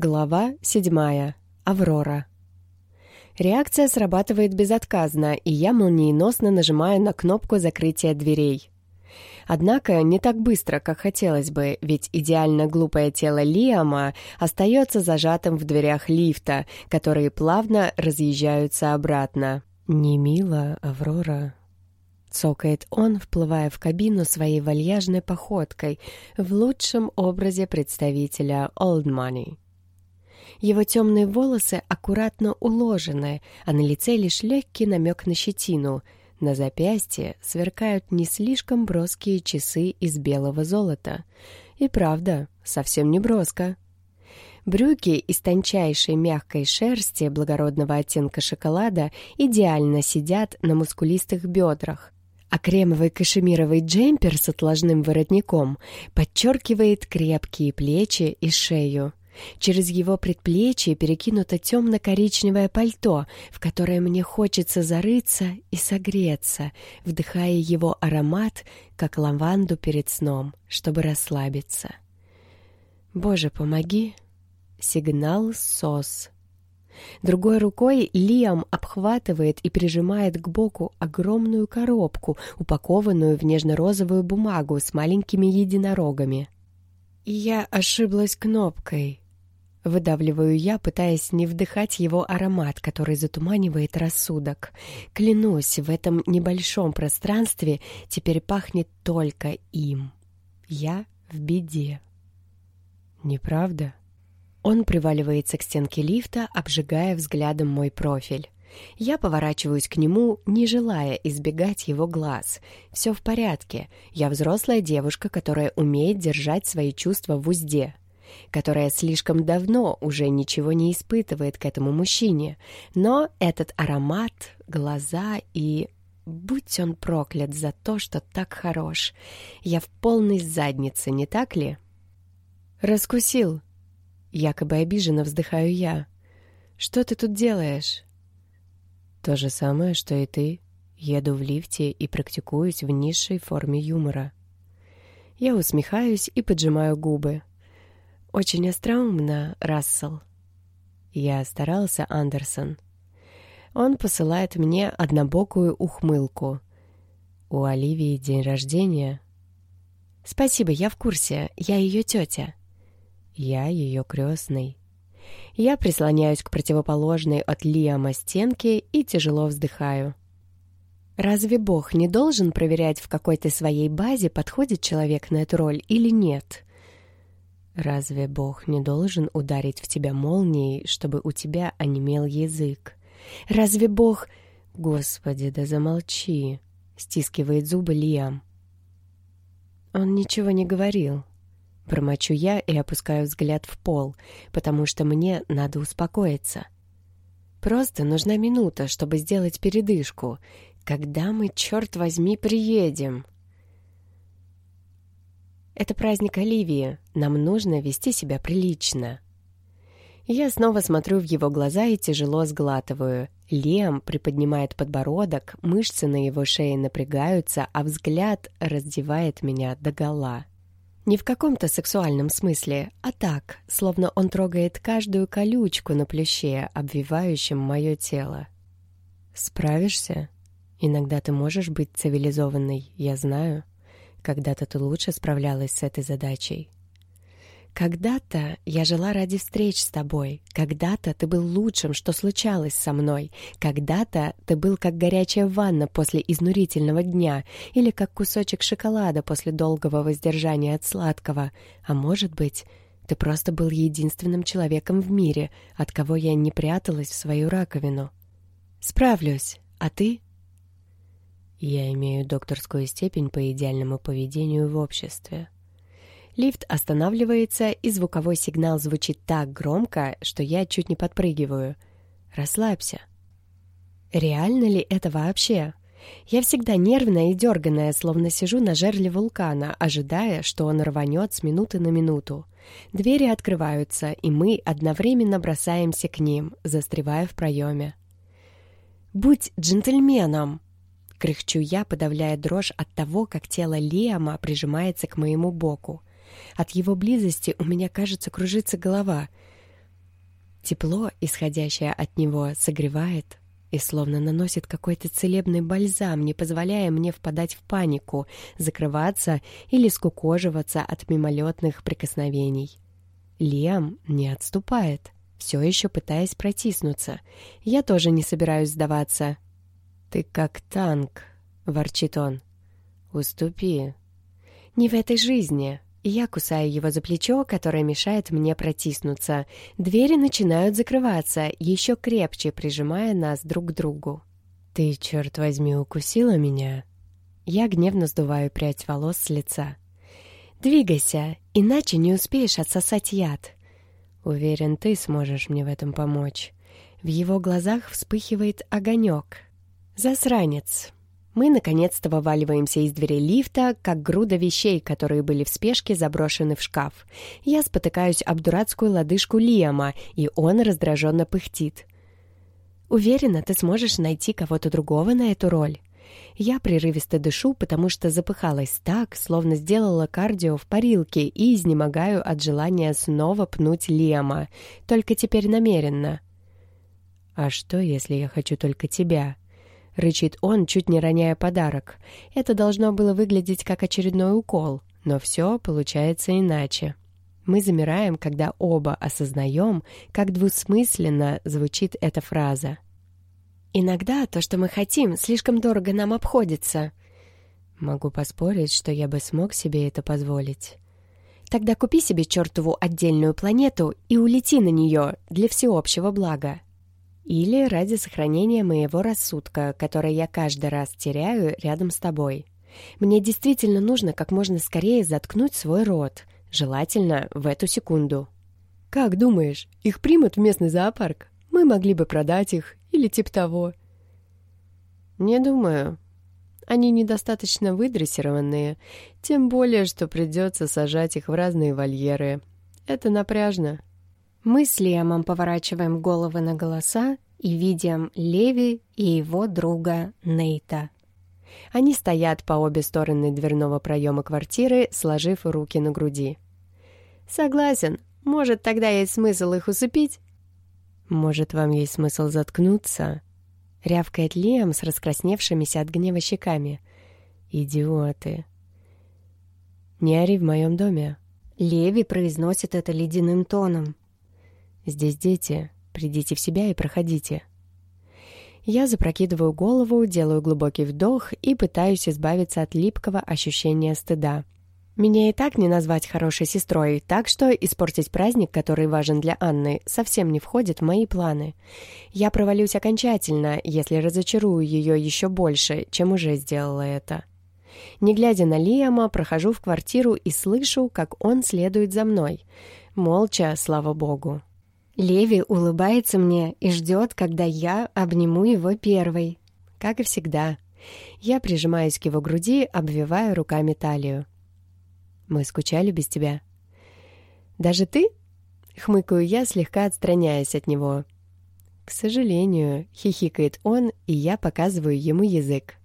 Глава седьмая. Аврора. Реакция срабатывает безотказно, и я молниеносно нажимаю на кнопку закрытия дверей. Однако не так быстро, как хотелось бы, ведь идеально глупое тело Лиама остается зажатым в дверях лифта, которые плавно разъезжаются обратно. «Не мило, Аврора», — цокает он, вплывая в кабину своей вальяжной походкой, в лучшем образе представителя Old Money. Его темные волосы аккуратно уложены, а на лице лишь легкий намек на щетину — на запястье сверкают не слишком броские часы из белого золота. И правда, совсем не броско. Брюки из тончайшей мягкой шерсти благородного оттенка шоколада идеально сидят на мускулистых бедрах, а кремовый кашемировый джемпер с отложным воротником подчеркивает крепкие плечи и шею. Через его предплечье перекинуто темно-коричневое пальто, в которое мне хочется зарыться и согреться, вдыхая его аромат, как лаванду перед сном, чтобы расслабиться. «Боже, помоги!» Сигнал СОС. Другой рукой Лиам обхватывает и прижимает к боку огромную коробку, упакованную в нежно-розовую бумагу с маленькими единорогами. Я ошиблась кнопкой. Выдавливаю я, пытаясь не вдыхать его аромат, который затуманивает рассудок. Клянусь, в этом небольшом пространстве теперь пахнет только им. Я в беде. Неправда? Он приваливается к стенке лифта, обжигая взглядом мой профиль. Я поворачиваюсь к нему, не желая избегать его глаз. Все в порядке. Я взрослая девушка, которая умеет держать свои чувства в узде которая слишком давно уже ничего не испытывает к этому мужчине. Но этот аромат, глаза и... Будь он проклят за то, что так хорош. Я в полной заднице, не так ли? Раскусил. Якобы обиженно вздыхаю я. Что ты тут делаешь? То же самое, что и ты. Еду в лифте и практикуюсь в низшей форме юмора. Я усмехаюсь и поджимаю губы. Очень остроумно, Рассел. Я старался, Андерсон. Он посылает мне однобокую ухмылку. У Оливии день рождения. Спасибо, я в курсе. Я ее тетя. Я ее крестный. Я прислоняюсь к противоположной от Лиама стенке и тяжело вздыхаю. Разве Бог не должен проверять, в какой то своей базе подходит человек на эту роль или нет? Разве Бог не должен ударить в тебя молнией, чтобы у тебя онемел язык? Разве Бог... Господи, да замолчи! Стискивает зубы Лиам. Он ничего не говорил. Промочу я и опускаю взгляд в пол, потому что мне надо успокоиться. Просто нужна минута, чтобы сделать передышку. Когда мы, черт возьми, приедем?» Это праздник Оливии. Нам нужно вести себя прилично. Я снова смотрю в его глаза и тяжело сглатываю. Лем приподнимает подбородок, мышцы на его шее напрягаются, а взгляд раздевает меня до гола. Не в каком-то сексуальном смысле, а так, словно он трогает каждую колючку на плюще, обвивающем мое тело. «Справишься? Иногда ты можешь быть цивилизованной, я знаю». Когда-то ты лучше справлялась с этой задачей. Когда-то я жила ради встреч с тобой. Когда-то ты был лучшим, что случалось со мной. Когда-то ты был как горячая ванна после изнурительного дня или как кусочек шоколада после долгого воздержания от сладкого. А может быть, ты просто был единственным человеком в мире, от кого я не пряталась в свою раковину. Справлюсь, а ты я имею докторскую степень по идеальному поведению в обществе. Лифт останавливается, и звуковой сигнал звучит так громко, что я чуть не подпрыгиваю. Расслабься. Реально ли это вообще? Я всегда нервная и дерганая, словно сижу на жерле вулкана, ожидая, что он рванет с минуты на минуту. Двери открываются, и мы одновременно бросаемся к ним, застревая в проеме. «Будь джентльменом!» Кряхчу я, подавляя дрожь от того, как тело Лиама прижимается к моему боку. От его близости у меня, кажется, кружится голова. Тепло, исходящее от него, согревает и словно наносит какой-то целебный бальзам, не позволяя мне впадать в панику, закрываться или скукоживаться от мимолетных прикосновений. Лиам не отступает, все еще пытаясь протиснуться. Я тоже не собираюсь сдаваться. «Ты как танк», — ворчит он. «Уступи». «Не в этой жизни», я кусаю его за плечо, которое мешает мне протиснуться. Двери начинают закрываться, еще крепче прижимая нас друг к другу. «Ты, черт возьми, укусила меня?» Я гневно сдуваю прядь волос с лица. «Двигайся, иначе не успеешь отсосать яд». «Уверен, ты сможешь мне в этом помочь». В его глазах вспыхивает огонек. «Засранец!» Мы наконец-то вываливаемся из двери лифта, как груда вещей, которые были в спешке заброшены в шкаф. Я спотыкаюсь об дурацкую лодыжку Лиама, и он раздраженно пыхтит. «Уверена, ты сможешь найти кого-то другого на эту роль?» Я прерывисто дышу, потому что запыхалась так, словно сделала кардио в парилке и изнемогаю от желания снова пнуть Лиама, только теперь намеренно. «А что, если я хочу только тебя?» Рычит он, чуть не роняя подарок. Это должно было выглядеть как очередной укол, но все получается иначе. Мы замираем, когда оба осознаем, как двусмысленно звучит эта фраза. «Иногда то, что мы хотим, слишком дорого нам обходится». Могу поспорить, что я бы смог себе это позволить. Тогда купи себе чертову отдельную планету и улети на нее для всеобщего блага. Или ради сохранения моего рассудка, который я каждый раз теряю рядом с тобой. Мне действительно нужно как можно скорее заткнуть свой рот, желательно в эту секунду. «Как думаешь, их примут в местный зоопарк? Мы могли бы продать их или типа того». «Не думаю. Они недостаточно выдрессированные, тем более, что придется сажать их в разные вольеры. Это напряжно». Мы с Лемом поворачиваем головы на голоса и видим Леви и его друга Нейта. Они стоят по обе стороны дверного проема квартиры, сложив руки на груди. «Согласен. Может, тогда есть смысл их усыпить?» «Может, вам есть смысл заткнуться?» — рявкает Лиам с раскрасневшимися от гнева щеками. «Идиоты!» «Не ори в моем доме!» Леви произносит это ледяным тоном. Здесь дети. Придите в себя и проходите. Я запрокидываю голову, делаю глубокий вдох и пытаюсь избавиться от липкого ощущения стыда. Меня и так не назвать хорошей сестрой, так что испортить праздник, который важен для Анны, совсем не входит в мои планы. Я провалюсь окончательно, если разочарую ее еще больше, чем уже сделала это. Не глядя на Лиама, прохожу в квартиру и слышу, как он следует за мной. Молча, слава богу. Леви улыбается мне и ждет, когда я обниму его первой. Как и всегда. Я прижимаюсь к его груди, обвивая руками талию. «Мы скучали без тебя». «Даже ты?» — хмыкаю я, слегка отстраняясь от него. «К сожалению», — хихикает он, и я показываю ему язык.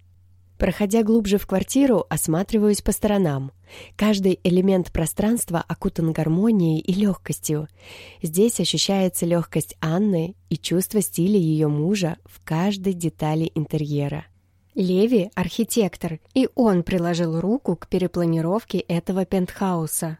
Проходя глубже в квартиру, осматриваюсь по сторонам. Каждый элемент пространства окутан гармонией и легкостью. Здесь ощущается легкость Анны и чувство стиля ее мужа в каждой детали интерьера. Леви — архитектор, и он приложил руку к перепланировке этого пентхауса.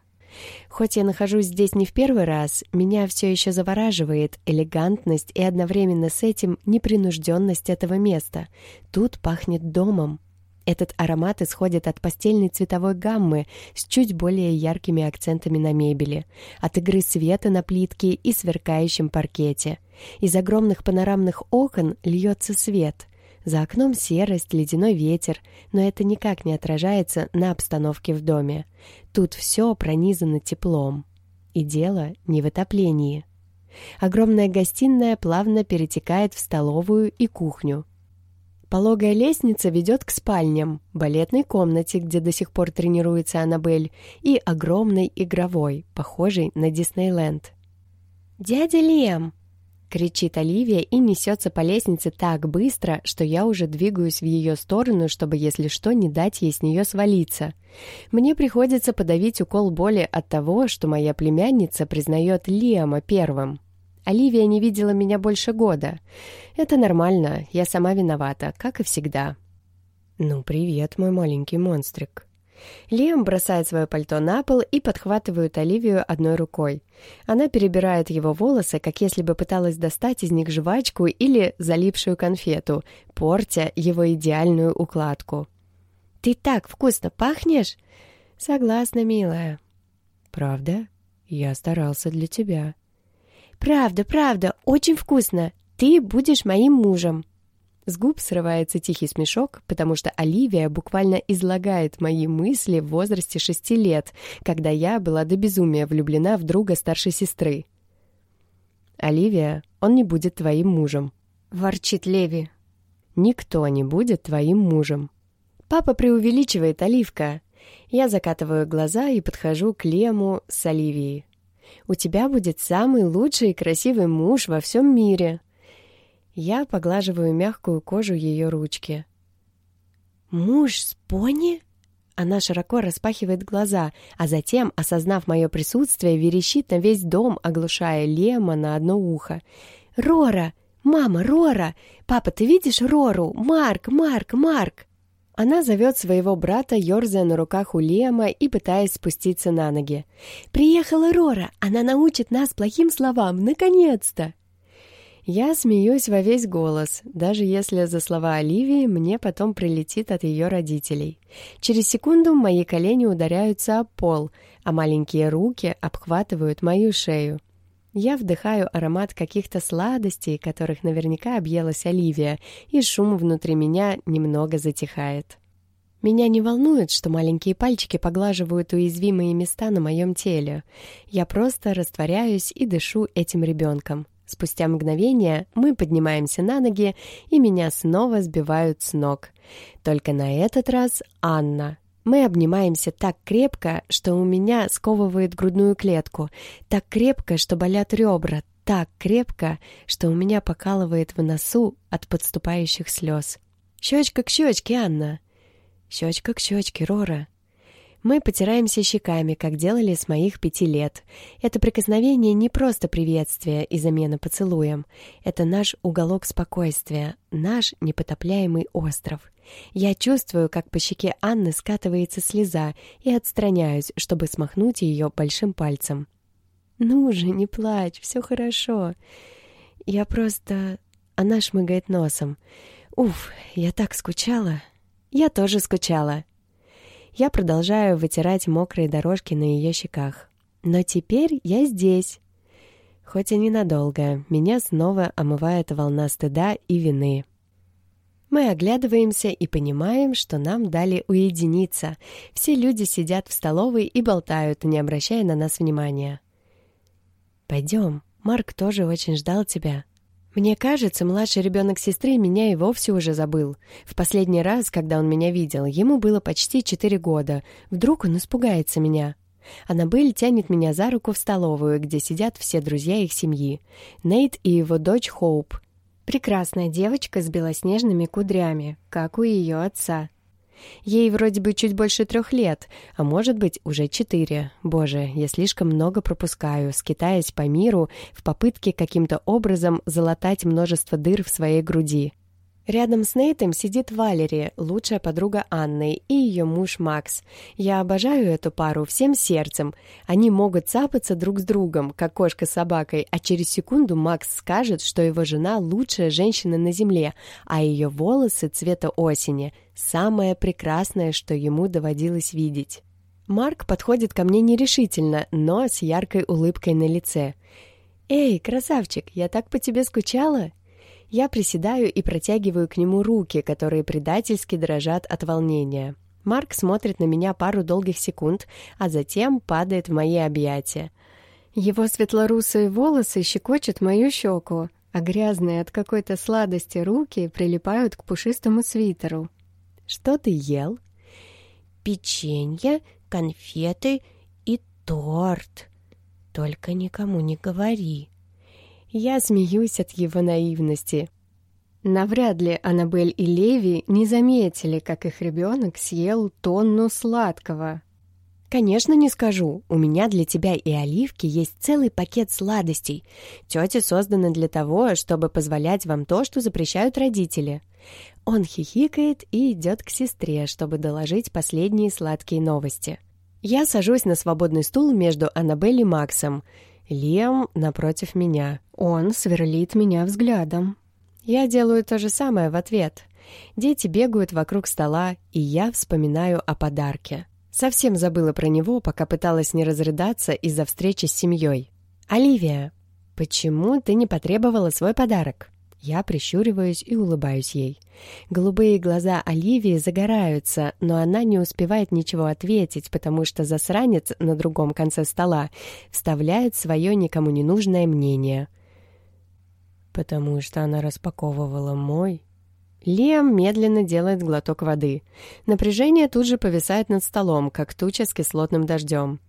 Хоть я нахожусь здесь не в первый раз, меня все еще завораживает элегантность и одновременно с этим непринужденность этого места. Тут пахнет домом. Этот аромат исходит от постельной цветовой гаммы с чуть более яркими акцентами на мебели, от игры света на плитке и сверкающем паркете. Из огромных панорамных окон льется свет. За окном серость, ледяной ветер, но это никак не отражается на обстановке в доме. Тут все пронизано теплом. И дело не в отоплении. Огромная гостиная плавно перетекает в столовую и кухню, Пологая лестница ведет к спальням, балетной комнате, где до сих пор тренируется Аннабель, и огромной игровой, похожей на Диснейленд. «Дядя Лем!» — кричит Оливия и несется по лестнице так быстро, что я уже двигаюсь в ее сторону, чтобы, если что, не дать ей с нее свалиться. Мне приходится подавить укол боли от того, что моя племянница признает Лиама первым. Оливия не видела меня больше года. Это нормально, я сама виновата, как и всегда. «Ну, привет, мой маленький монстрик». Лиам бросает свое пальто на пол и подхватывает Оливию одной рукой. Она перебирает его волосы, как если бы пыталась достать из них жвачку или залипшую конфету, портя его идеальную укладку. «Ты так вкусно пахнешь!» «Согласна, милая». «Правда? Я старался для тебя». «Правда, правда, очень вкусно. Ты будешь моим мужем». С губ срывается тихий смешок, потому что Оливия буквально излагает мои мысли в возрасте шести лет, когда я была до безумия влюблена в друга старшей сестры. «Оливия, он не будет твоим мужем», — ворчит Леви. «Никто не будет твоим мужем». Папа преувеличивает, Оливка. Я закатываю глаза и подхожу к Лему с Оливией. У тебя будет самый лучший и красивый муж во всем мире. Я поглаживаю мягкую кожу ее ручки. «Муж с пони?» Она широко распахивает глаза, а затем, осознав мое присутствие, верещит на весь дом, оглушая Лема на одно ухо. «Рора! Мама, Рора! Папа, ты видишь Рору? Марк, Марк, Марк!» Она зовет своего брата, ерзая на руках у Лема и пытаясь спуститься на ноги. «Приехала Рора! Она научит нас плохим словам! Наконец-то!» Я смеюсь во весь голос, даже если за слова Оливии мне потом прилетит от ее родителей. Через секунду мои колени ударяются об пол, а маленькие руки обхватывают мою шею. Я вдыхаю аромат каких-то сладостей, которых наверняка объелась Оливия, и шум внутри меня немного затихает. Меня не волнует, что маленькие пальчики поглаживают уязвимые места на моем теле. Я просто растворяюсь и дышу этим ребенком. Спустя мгновение мы поднимаемся на ноги, и меня снова сбивают с ног. Только на этот раз Анна, мы обнимаемся так крепко, что у меня сковывает грудную клетку, так крепко, что болят ребра, так крепко, что у меня покалывает в носу от подступающих слез. «Щечка к щечке, Анна!» «Щечка к щечке, Рора!» Мы потираемся щеками, как делали с моих пяти лет. Это прикосновение не просто приветствие и замена поцелуем. Это наш уголок спокойствия, наш непотопляемый остров. Я чувствую, как по щеке Анны скатывается слеза, и отстраняюсь, чтобы смахнуть ее большим пальцем. «Ну же, не плачь, все хорошо. Я просто...» Она шмыгает носом. «Уф, я так скучала». «Я тоже скучала», я продолжаю вытирать мокрые дорожки на ее щеках. Но теперь я здесь. Хоть и ненадолго, меня снова омывает волна стыда и вины. Мы оглядываемся и понимаем, что нам дали уединиться. Все люди сидят в столовой и болтают, не обращая на нас внимания. «Пойдем, Марк тоже очень ждал тебя», мне кажется, младший ребенок сестры меня и вовсе уже забыл. В последний раз, когда он меня видел, ему было почти четыре года. Вдруг он испугается меня. Аннабель тянет меня за руку в столовую, где сидят все друзья их семьи. Нейт и его дочь Хоуп. Прекрасная девочка с белоснежными кудрями, как у ее отца. Ей вроде бы чуть больше трех лет, а может быть уже четыре. Боже, я слишком много пропускаю, скитаясь по миру в попытке каким-то образом залатать множество дыр в своей груди. Рядом с Нейтом сидит Валери, лучшая подруга Анны, и ее муж Макс. Я обожаю эту пару всем сердцем. Они могут цапаться друг с другом, как кошка с собакой, а через секунду Макс скажет, что его жена лучшая женщина на земле, а ее волосы цвета осени – самое прекрасное, что ему доводилось видеть. Марк подходит ко мне нерешительно, но с яркой улыбкой на лице. «Эй, красавчик, я так по тебе скучала!» Я приседаю и протягиваю к нему руки, которые предательски дрожат от волнения. Марк смотрит на меня пару долгих секунд, а затем падает в мои объятия. Его светлорусые волосы щекочут мою щеку, а грязные от какой-то сладости руки прилипают к пушистому свитеру. «Что ты ел?» «Печенье, конфеты и торт. Только никому не говори», я смеюсь от его наивности. Навряд ли Аннабель и Леви не заметили, как их ребенок съел тонну сладкого. «Конечно, не скажу. У меня для тебя и Оливки есть целый пакет сладостей. Тети созданы для того, чтобы позволять вам то, что запрещают родители». Он хихикает и идет к сестре, чтобы доложить последние сладкие новости. Я сажусь на свободный стул между Аннабель и Максом. Лиам напротив меня. Он сверлит меня взглядом. Я делаю то же самое в ответ. Дети бегают вокруг стола, и я вспоминаю о подарке. Совсем забыла про него, пока пыталась не разрыдаться из-за встречи с семьей. «Оливия, почему ты не потребовала свой подарок?» Я прищуриваюсь и улыбаюсь ей. Голубые глаза Оливии загораются, но она не успевает ничего ответить, потому что засранец на другом конце стола вставляет свое никому не нужное мнение. Потому что она распаковывала мой. Лиам медленно делает глоток воды. Напряжение тут же повисает над столом, как туча с кислотным дождем.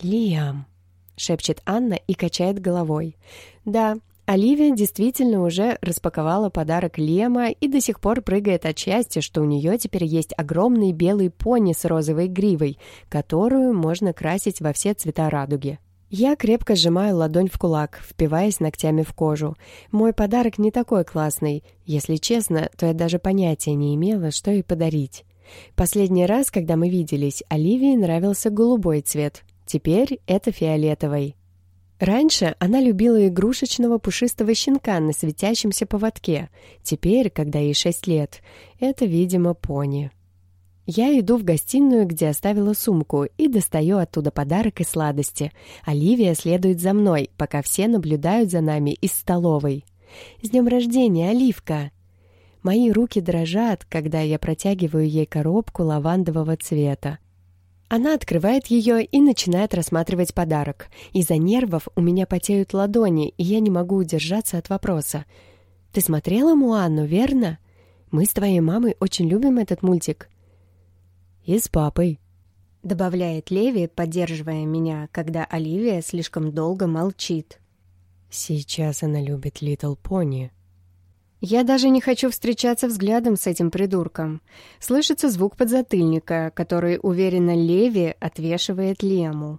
«Лиам», — шепчет Анна и качает головой. «Да, Оливия действительно уже распаковала подарок Лема и до сих пор прыгает от счастья, что у нее теперь есть огромный белый пони с розовой гривой, которую можно красить во все цвета радуги. Я крепко сжимаю ладонь в кулак, впиваясь ногтями в кожу. Мой подарок не такой классный. Если честно, то я даже понятия не имела, что ей подарить. Последний раз, когда мы виделись, Оливии нравился голубой цвет. Теперь это фиолетовый. Раньше она любила игрушечного пушистого щенка на светящемся поводке. Теперь, когда ей шесть лет, это, видимо, пони. Я иду в гостиную, где оставила сумку, и достаю оттуда подарок и сладости. Оливия следует за мной, пока все наблюдают за нами из столовой. «С днем рождения, Оливка!» Мои руки дрожат, когда я протягиваю ей коробку лавандового цвета. Она открывает ее и начинает рассматривать подарок. Из-за нервов у меня потеют ладони, и я не могу удержаться от вопроса. «Ты смотрела Муанну, верно? Мы с твоей мамой очень любим этот мультик». «И с папой», — добавляет Леви, поддерживая меня, когда Оливия слишком долго молчит. «Сейчас она любит Литл Пони», я даже не хочу встречаться взглядом с этим придурком. Слышится звук подзатыльника, который, уверенно, Леви отвешивает Лему.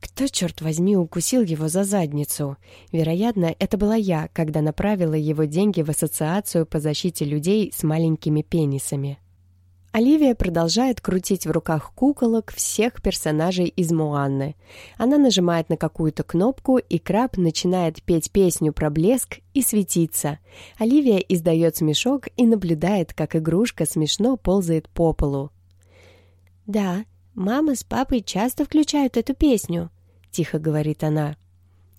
Кто, черт возьми, укусил его за задницу? Вероятно, это была я, когда направила его деньги в ассоциацию по защите людей с маленькими пенисами. Оливия продолжает крутить в руках куколок всех персонажей из Муанны. Она нажимает на какую-то кнопку, и краб начинает петь песню про блеск и светиться. Оливия издает смешок и наблюдает, как игрушка смешно ползает по полу. «Да, мама с папой часто включают эту песню», — тихо говорит она.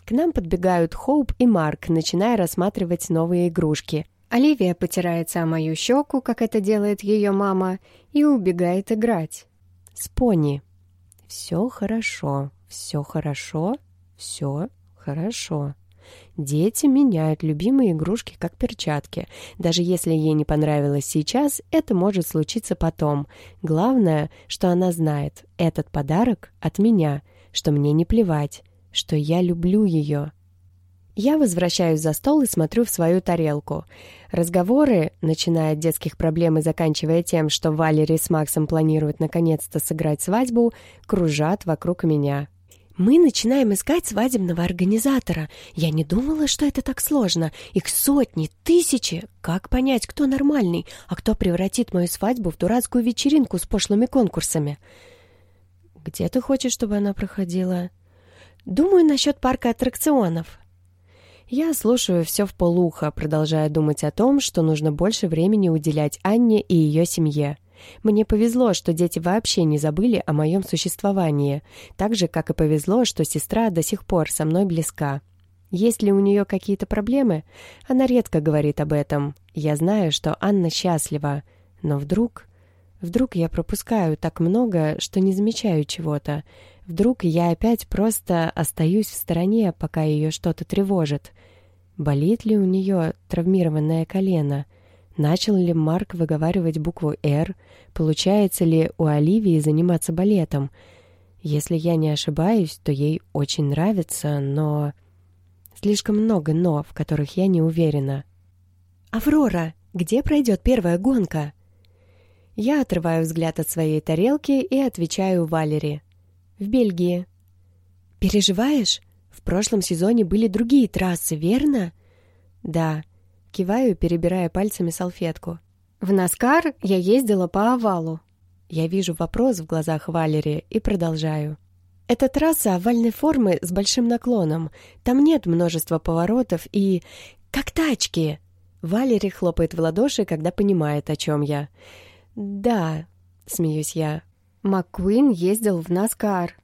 К нам подбегают Хоуп и Марк, начиная рассматривать новые игрушки. Оливия потирается о мою щеку, как это делает ее мама, и убегает играть. С. Все хорошо, все хорошо, все хорошо. Дети меняют любимые игрушки как перчатки. Даже если ей не понравилось сейчас, это может случиться потом. Главное, что она знает, этот подарок от меня, что мне не плевать, что я люблю ее. Я возвращаюсь за стол и смотрю в свою тарелку. Разговоры, начиная от детских проблем и заканчивая тем, что Валерий с Максом планируют наконец-то сыграть свадьбу, кружат вокруг меня. Мы начинаем искать свадебного организатора. Я не думала, что это так сложно. Их сотни, тысячи. Как понять, кто нормальный, а кто превратит мою свадьбу в дурацкую вечеринку с пошлыми конкурсами? Где ты хочешь, чтобы она проходила? Думаю, насчет парка аттракционов. Я слушаю все в полухо, продолжая думать о том, что нужно больше времени уделять Анне и ее семье. Мне повезло, что дети вообще не забыли о моем существовании, так же, как и повезло, что сестра до сих пор со мной близка. Есть ли у нее какие-то проблемы? Она редко говорит об этом. Я знаю, что Анна счастлива. Но вдруг... Вдруг я пропускаю так много, что не замечаю чего-то. Вдруг я опять просто остаюсь в стороне, пока ее что-то тревожит. Болит ли у нее травмированное колено? Начал ли Марк выговаривать букву «Р»? Получается ли у Оливии заниматься балетом? Если я не ошибаюсь, то ей очень нравится, но... Слишком много «но», в которых я не уверена. «Аврора, где пройдет первая гонка?» Я отрываю взгляд от своей тарелки и отвечаю Валере. В Бельгии. Переживаешь? В прошлом сезоне были другие трассы, верно? Да. Киваю, перебирая пальцами салфетку. В Наскар я ездила по овалу. Я вижу вопрос в глазах Валерии и продолжаю. Это трасса овальной формы с большим наклоном. Там нет множества поворотов и... Как тачки! Валери хлопает в ладоши, когда понимает, о чем я. «Да», — смеюсь я. «МакКуин ездил в Наскар».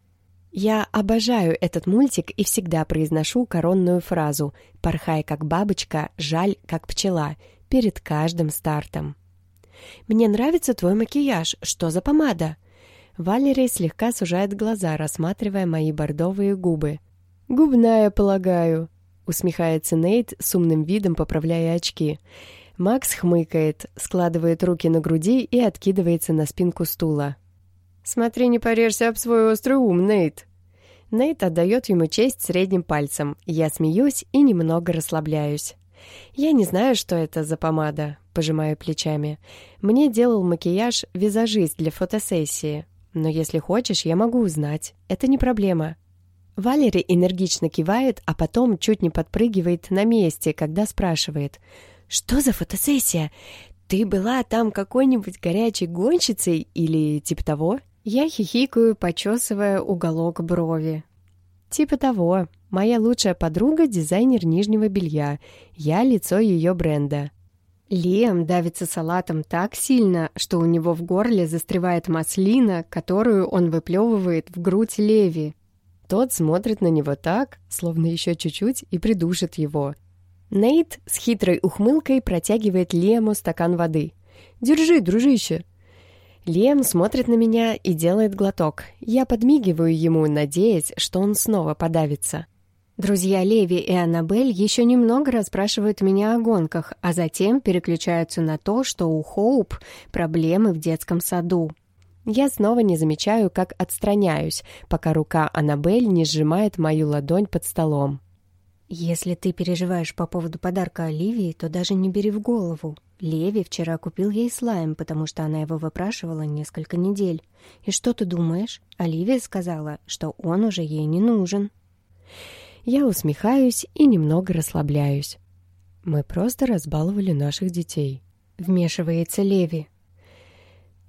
Я обожаю этот мультик и всегда произношу коронную фразу «Порхай как бабочка, жаль как пчела» перед каждым стартом. «Мне нравится твой макияж. Что за помада?» Валерий слегка сужает глаза, рассматривая мои бордовые губы. «Губная, полагаю», — усмехается Нейт с умным видом, поправляя очки. Макс хмыкает, складывает руки на груди и откидывается на спинку стула. «Смотри, не порежься об свой острый ум, Нейт!» Нейт отдает ему честь средним пальцем. Я смеюсь и немного расслабляюсь. «Я не знаю, что это за помада», — пожимаю плечами. «Мне делал макияж визажист для фотосессии. Но если хочешь, я могу узнать. Это не проблема». Валери энергично кивает, а потом чуть не подпрыгивает на месте, когда спрашивает. «Что за фотосессия? Ты была там какой-нибудь горячей гонщицей или типа того?» Я хихикаю, почесывая уголок брови. Типа того. Моя лучшая подруга — дизайнер нижнего белья. Я — лицо ее бренда. Лиам давится салатом так сильно, что у него в горле застревает маслина, которую он выплевывает в грудь Леви. Тот смотрит на него так, словно еще чуть-чуть, и придушит его. Нейт с хитрой ухмылкой протягивает Лиаму стакан воды. «Держи, дружище!» Лем смотрит на меня и делает глоток. Я подмигиваю ему, надеясь, что он снова подавится. Друзья Леви и Аннабель еще немного расспрашивают меня о гонках, а затем переключаются на то, что у Хоуп проблемы в детском саду. Я снова не замечаю, как отстраняюсь, пока рука Аннабель не сжимает мою ладонь под столом. «Если ты переживаешь по поводу подарка Оливии, то даже не бери в голову. Леви вчера купил ей слайм, потому что она его выпрашивала несколько недель. И что ты думаешь? Оливия сказала, что он уже ей не нужен». Я усмехаюсь и немного расслабляюсь. «Мы просто разбаловали наших детей», — вмешивается Леви.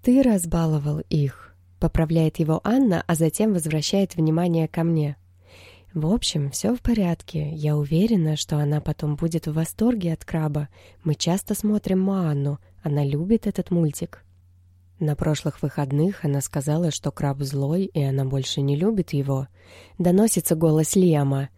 «Ты разбаловал их», — поправляет его Анна, а затем возвращает внимание ко мне. В общем, все в порядке. Я уверена, что она потом будет в восторге от краба. Мы часто смотрим Моанну. Она любит этот мультик. На прошлых выходных она сказала, что краб злой, и она больше не любит его. Доносится голос Лиама.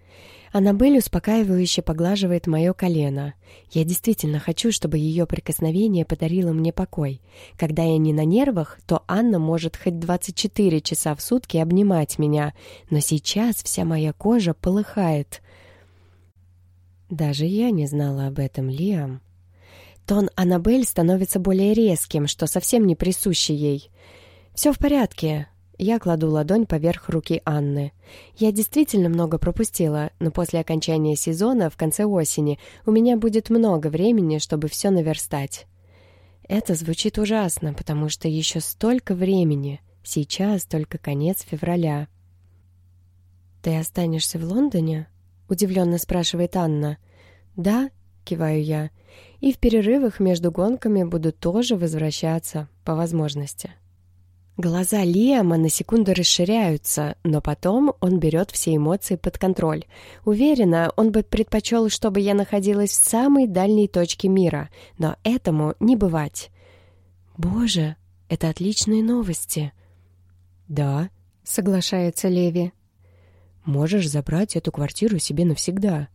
Аннабель успокаивающе поглаживает мое колено. Я действительно хочу, чтобы ее прикосновение подарило мне покой. Когда я не на нервах, то Анна может хоть 24 часа в сутки обнимать меня, но сейчас вся моя кожа полыхает. Даже я не знала об этом, Лиам. Тон Аннабель становится более резким, что совсем не присуще ей. «Все в порядке. Я кладу ладонь поверх руки Анны. Я действительно много пропустила, но после окончания сезона в конце осени у меня будет много времени, чтобы все наверстать. Это звучит ужасно, потому что еще столько времени. Сейчас только конец февраля. «Ты останешься в Лондоне?» — удивленно спрашивает Анна. «Да», — киваю я, — «и в перерывах между гонками буду тоже возвращаться, по возможности». Глаза Лиама на секунду расширяются, но потом он берет все эмоции под контроль. Уверена, он бы предпочел, чтобы я находилась в самой дальней точке мира, но этому не бывать. «Боже, это отличные новости!» «Да», — соглашается Леви. «Можешь забрать эту квартиру себе навсегда.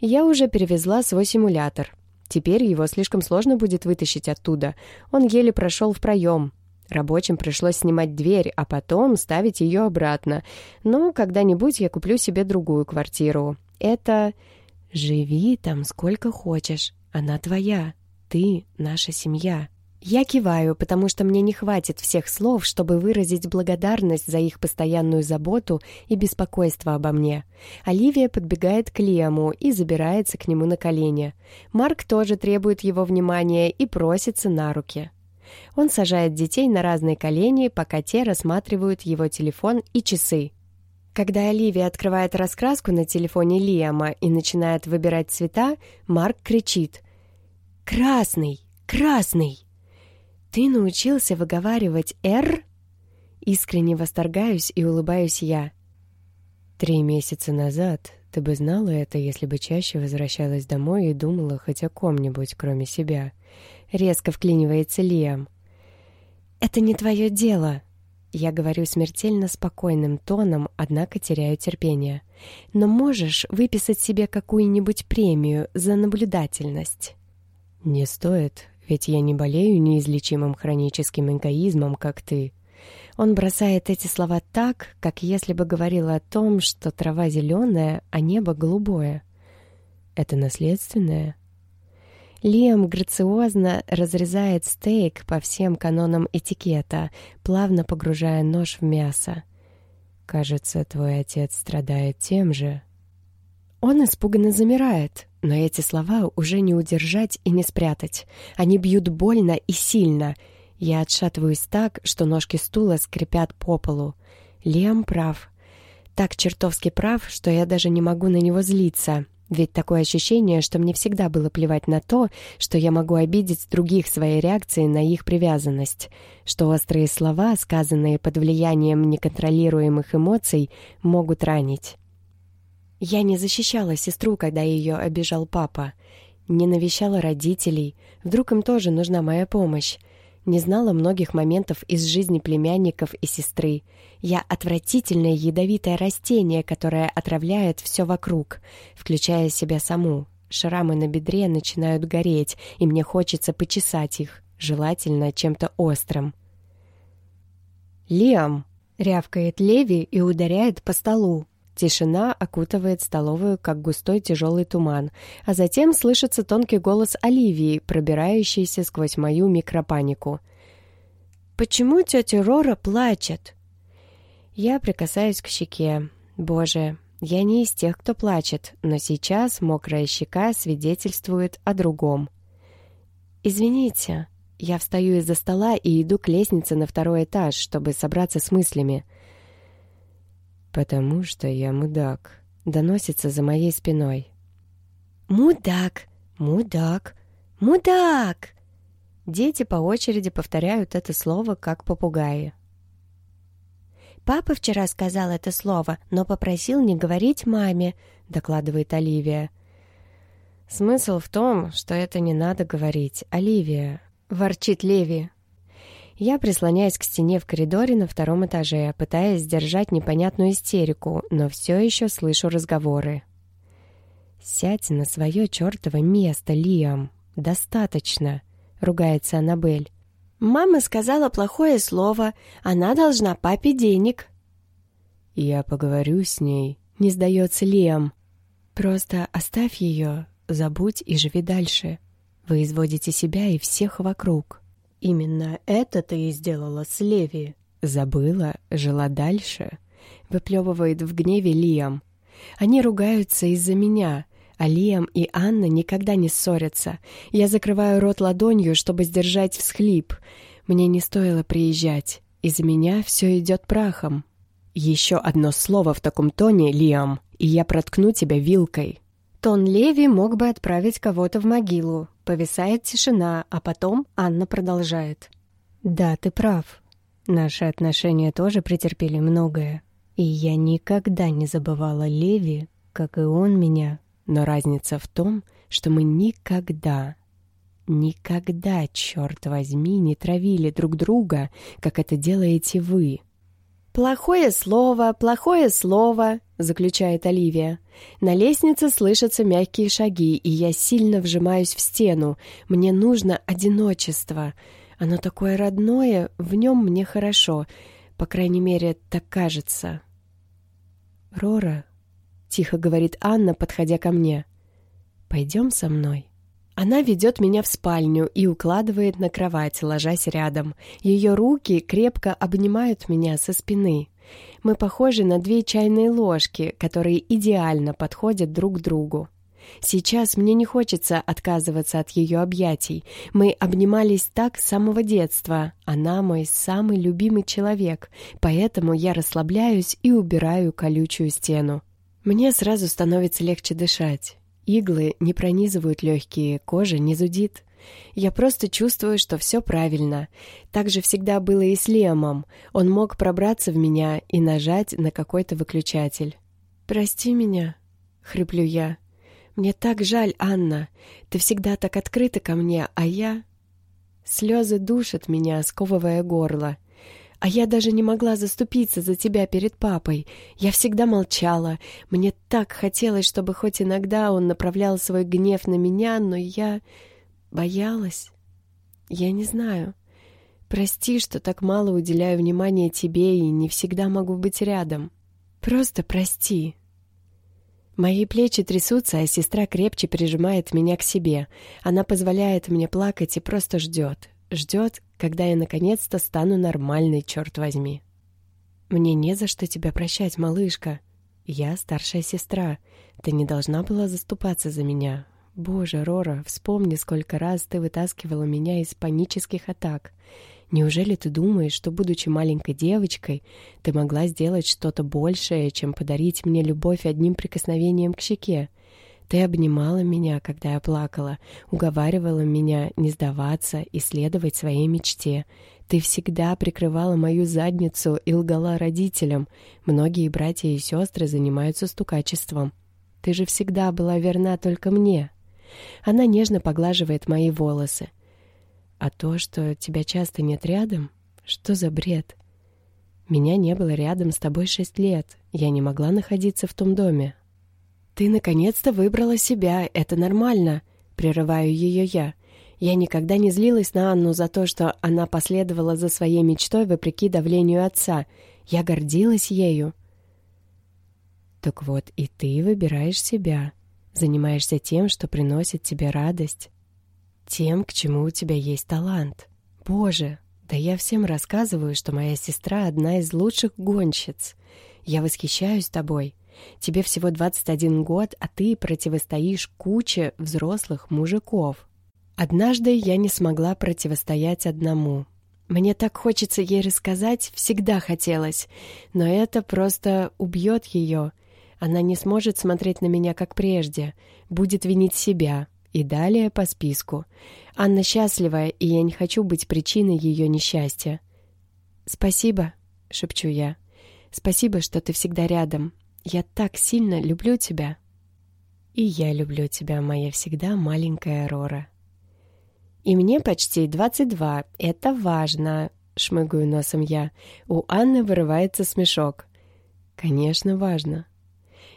Я уже перевезла свой симулятор. Теперь его слишком сложно будет вытащить оттуда. Он еле прошел в проем, Рабочим пришлось снимать дверь, а потом ставить ее обратно. Но когда-нибудь я куплю себе другую квартиру. Это... Живи там сколько хочешь. Она твоя. Ты наша семья. Я киваю, потому что мне не хватит всех слов, чтобы выразить благодарность за их постоянную заботу и беспокойство обо мне. Оливия подбегает к Лиаму и забирается к нему на колени. Марк тоже требует его внимания и просится на руки. Он сажает детей на разные колени, пока те рассматривают его телефон и часы. Когда Оливия открывает раскраску на телефоне Лиама и начинает выбирать цвета, Марк кричит «Красный! Красный!» «Ты научился выговаривать «Р»?» Искренне восторгаюсь и улыбаюсь я. Три месяца назад ты бы знала это, если бы чаще возвращалась домой и думала хоть о ком-нибудь, кроме себя. Резко вклинивается Лиам. «Это не твое дело!» Я говорю смертельно спокойным тоном, однако теряю терпение. «Но можешь выписать себе какую-нибудь премию за наблюдательность?» «Не стоит, ведь я не болею неизлечимым хроническим эгоизмом, как ты. Он бросает эти слова так, как если бы говорил о том, что трава зеленая, а небо голубое. Это наследственное? Лиам грациозно разрезает стейк по всем канонам этикета, плавно погружая нож в мясо. «Кажется, твой отец страдает тем же». Он испуганно замирает, но эти слова уже не удержать и не спрятать. Они бьют больно и сильно — я отшатываюсь так, что ножки стула скрипят по полу. Лем прав. Так чертовски прав, что я даже не могу на него злиться. Ведь такое ощущение, что мне всегда было плевать на то, что я могу обидеть других своей реакцией на их привязанность, что острые слова, сказанные под влиянием неконтролируемых эмоций, могут ранить. Я не защищала сестру, когда ее обижал папа, не навещала родителей, вдруг им тоже нужна моя помощь не знала многих моментов из жизни племянников и сестры. Я отвратительное ядовитое растение, которое отравляет все вокруг, включая себя саму. Шрамы на бедре начинают гореть, и мне хочется почесать их, желательно чем-то острым. «Лиам!» — рявкает Леви и ударяет по столу. Тишина окутывает столовую, как густой тяжелый туман, а затем слышится тонкий голос Оливии, пробирающийся сквозь мою микропанику. «Почему тетя Рора плачет?» Я прикасаюсь к щеке. Боже, я не из тех, кто плачет, но сейчас мокрая щека свидетельствует о другом. «Извините». Я встаю из-за стола и иду к лестнице на второй этаж, чтобы собраться с мыслями — «Потому что я мудак», — доносится за моей спиной. «Мудак! Мудак! Мудак!» Дети по очереди повторяют это слово, как попугаи. «Папа вчера сказал это слово, но попросил не говорить маме», — докладывает Оливия. «Смысл в том, что это не надо говорить, Оливия», — ворчит Леви. Я прислоняюсь к стене в коридоре на втором этаже, пытаясь сдержать непонятную истерику, но все еще слышу разговоры. «Сядь на свое чертово место, Лиам. Достаточно», — ругается Аннабель. «Мама сказала плохое слово. Она должна папе денег». «Я поговорю с ней», — не сдается Лиам. «Просто оставь ее, забудь и живи дальше. Вы изводите себя и всех вокруг». «Именно это ты и сделала с Леви. Забыла, жила дальше», — выплевывает в гневе Лиам. «Они ругаются из-за меня, а Лиам и Анна никогда не ссорятся. Я закрываю рот ладонью, чтобы сдержать всхлип. Мне не стоило приезжать. Из-за меня все идет прахом». «Еще одно слово в таком тоне, Лиам, и я проткну тебя вилкой». Тон Леви мог бы отправить кого-то в могилу. Повисает тишина, а потом Анна продолжает. «Да, ты прав. Наши отношения тоже претерпели многое. И я никогда не забывала Леви, как и он меня. Но разница в том, что мы никогда, никогда, черт возьми, не травили друг друга, как это делаете вы». «Плохое слово, плохое слово», — заключает Оливия. На лестнице слышатся мягкие шаги, и я сильно вжимаюсь в стену. Мне нужно одиночество. Оно такое родное, в нем мне хорошо. По крайней мере, так кажется. «Рора», — тихо говорит Анна, подходя ко мне, — «пойдем со мной». Она ведет меня в спальню и укладывает на кровать, ложась рядом. Ее руки крепко обнимают меня со спины. Мы похожи на две чайные ложки, которые идеально подходят друг другу. Сейчас мне не хочется отказываться от ее объятий. Мы обнимались так с самого детства. Она мой самый любимый человек, поэтому я расслабляюсь и убираю колючую стену. Мне сразу становится легче дышать. Иглы не пронизывают легкие, кожа не зудит. Я просто чувствую, что все правильно. Так же всегда было и с Лемом. Он мог пробраться в меня и нажать на какой-то выключатель. «Прости меня», — хриплю я. «Мне так жаль, Анна. Ты всегда так открыта ко мне, а я...» Слезы душат меня, сковывая горло. А я даже не могла заступиться за тебя перед папой. Я всегда молчала. Мне так хотелось, чтобы хоть иногда он направлял свой гнев на меня, но я боялась. Я не знаю. Прости, что так мало уделяю внимания тебе и не всегда могу быть рядом. Просто прости. Мои плечи трясутся, а сестра крепче прижимает меня к себе. Она позволяет мне плакать и просто ждет. Ждет, когда я наконец-то стану нормальной, черт возьми. Мне не за что тебя прощать, малышка. Я старшая сестра. Ты не должна была заступаться за меня. Боже, Рора, вспомни, сколько раз ты вытаскивала меня из панических атак. Неужели ты думаешь, что, будучи маленькой девочкой, ты могла сделать что-то большее, чем подарить мне любовь одним прикосновением к щеке? Ты обнимала меня, когда я плакала, уговаривала меня не сдаваться и следовать своей мечте. Ты всегда прикрывала мою задницу и лгала родителям. Многие братья и сестры занимаются стукачеством. Ты же всегда была верна только мне. Она нежно поглаживает мои волосы. А то, что тебя часто нет рядом, что за бред? Меня не было рядом с тобой шесть лет. Я не могла находиться в том доме. Ты наконец-то выбрала себя, это нормально, прерываю ее я. Я никогда не злилась на Анну за то, что она последовала за своей мечтой вопреки давлению отца. Я гордилась ею. Так вот, и ты выбираешь себя. Занимаешься тем, что приносит тебе радость тем, к чему у тебя есть талант. Боже, да я всем рассказываю, что моя сестра одна из лучших гонщиц. Я восхищаюсь тобой. Тебе всего 21 год, а ты противостоишь куче взрослых мужиков. Однажды я не смогла противостоять одному. Мне так хочется ей рассказать, всегда хотелось, но это просто убьет ее. Она не сможет смотреть на меня, как прежде, будет винить себя, и далее по списку. Анна счастлива, и я не хочу быть причиной ее несчастья. «Спасибо», — шепчу я. «Спасибо, что ты всегда рядом. Я так сильно люблю тебя». «И я люблю тебя, моя всегда маленькая Рора». «И мне почти двадцать два. Это важно», — шмыгаю носом я. У Анны вырывается смешок. «Конечно, важно.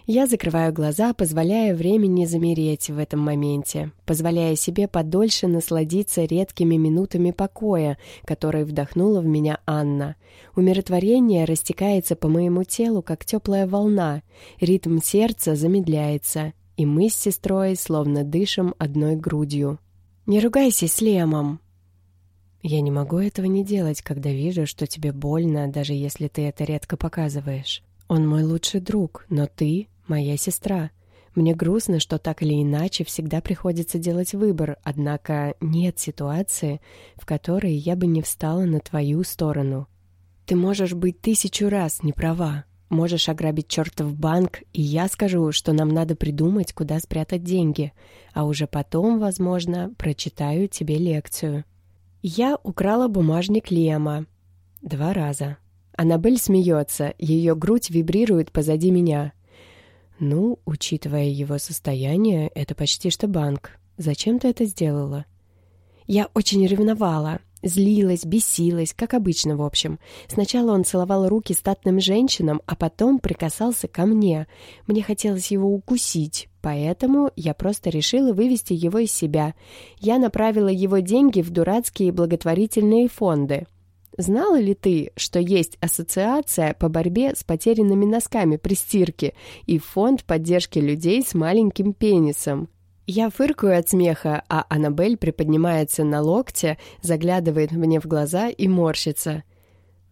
Я закрываю глаза, позволяя времени замереть в этом моменте, позволяя себе подольше насладиться редкими минутами покоя, которые вдохнула в меня Анна. Умиротворение растекается по моему телу, как теплая волна, ритм сердца замедляется, и мы с сестрой словно дышим одной грудью. «Не ругайся с Лемом!» Я не могу этого не делать, когда вижу, что тебе больно, даже если ты это редко показываешь. Он мой лучший друг, но ты моя сестра. Мне грустно, что так или иначе всегда приходится делать выбор, однако нет ситуации, в которой я бы не встала на твою сторону. Ты можешь быть тысячу раз не права. Можешь ограбить чертов банк, и я скажу, что нам надо придумать, куда спрятать деньги, а уже потом, возможно, прочитаю тебе лекцию. Я украла бумажник Лема. Два раза. Аннабель смеется, ее грудь вибрирует позади меня. «Ну, учитывая его состояние, это почти что банк. Зачем ты это сделала?» «Я очень ревновала. Злилась, бесилась, как обычно, в общем. Сначала он целовал руки статным женщинам, а потом прикасался ко мне. Мне хотелось его укусить, поэтому я просто решила вывести его из себя. Я направила его деньги в дурацкие благотворительные фонды. Знала ли ты, что есть ассоциация по борьбе с потерянными носками при стирке и фонд поддержки людей с маленьким пенисом? Я фыркаю от смеха, а Аннабель приподнимается на локте, заглядывает мне в глаза и морщится.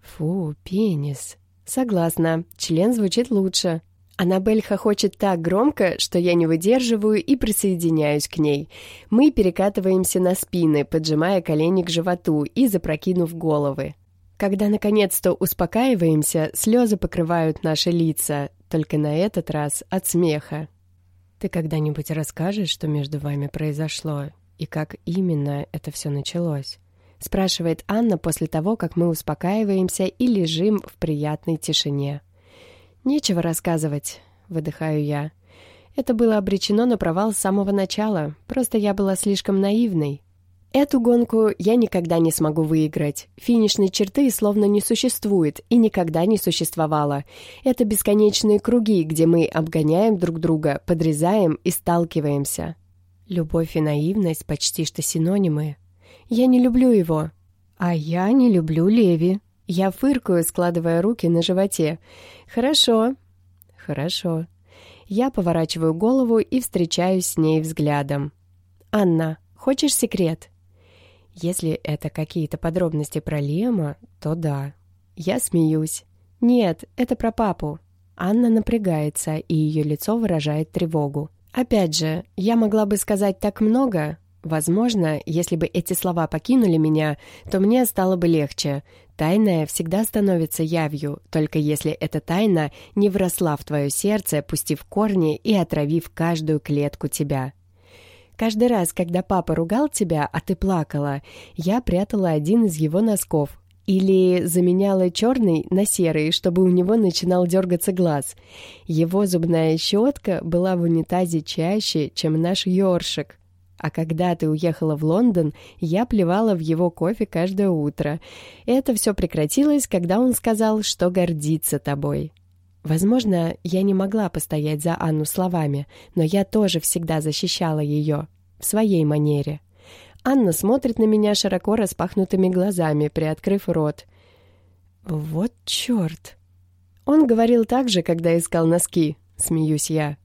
Фу, пенис. Согласна, член звучит лучше. Аннабель хохочет так громко, что я не выдерживаю и присоединяюсь к ней. Мы перекатываемся на спины, поджимая колени к животу и запрокинув головы. Когда наконец-то успокаиваемся, слезы покрывают наши лица, только на этот раз от смеха. «Ты когда-нибудь расскажешь, что между вами произошло, и как именно это все началось?» спрашивает Анна после того, как мы успокаиваемся и лежим в приятной тишине. «Нечего рассказывать», — выдыхаю я. «Это было обречено на провал с самого начала, просто я была слишком наивной». Эту гонку я никогда не смогу выиграть. Финишной черты словно не существует и никогда не существовало. Это бесконечные круги, где мы обгоняем друг друга, подрезаем и сталкиваемся. Любовь и наивность почти что синонимы. Я не люблю его. А я не люблю Леви. Я фыркаю, складывая руки на животе. «Хорошо, хорошо». Я поворачиваю голову и встречаюсь с ней взглядом. «Анна, хочешь секрет?» Если это какие-то подробности про Лема, то да. Я смеюсь. «Нет, это про папу». Анна напрягается, и ее лицо выражает тревогу. «Опять же, я могла бы сказать так много, Возможно, если бы эти слова покинули меня, то мне стало бы легче. Тайное всегда становится явью, только если эта тайна не вросла в твое сердце, пустив корни и отравив каждую клетку тебя. Каждый раз, когда папа ругал тебя, а ты плакала, я прятала один из его носков, или заменяла черный на серый, чтобы у него начинал дергаться глаз. Его зубная щетка была в унитазе чаще, чем наш ёршик. А когда ты уехала в Лондон, я плевала в его кофе каждое утро. Это все прекратилось, когда он сказал, что гордится тобой. Возможно, я не могла постоять за Анну словами, но я тоже всегда защищала ее. В своей манере. Анна смотрит на меня широко распахнутыми глазами, приоткрыв рот. «Вот черт!» Он говорил так же, когда искал носки, смеюсь я.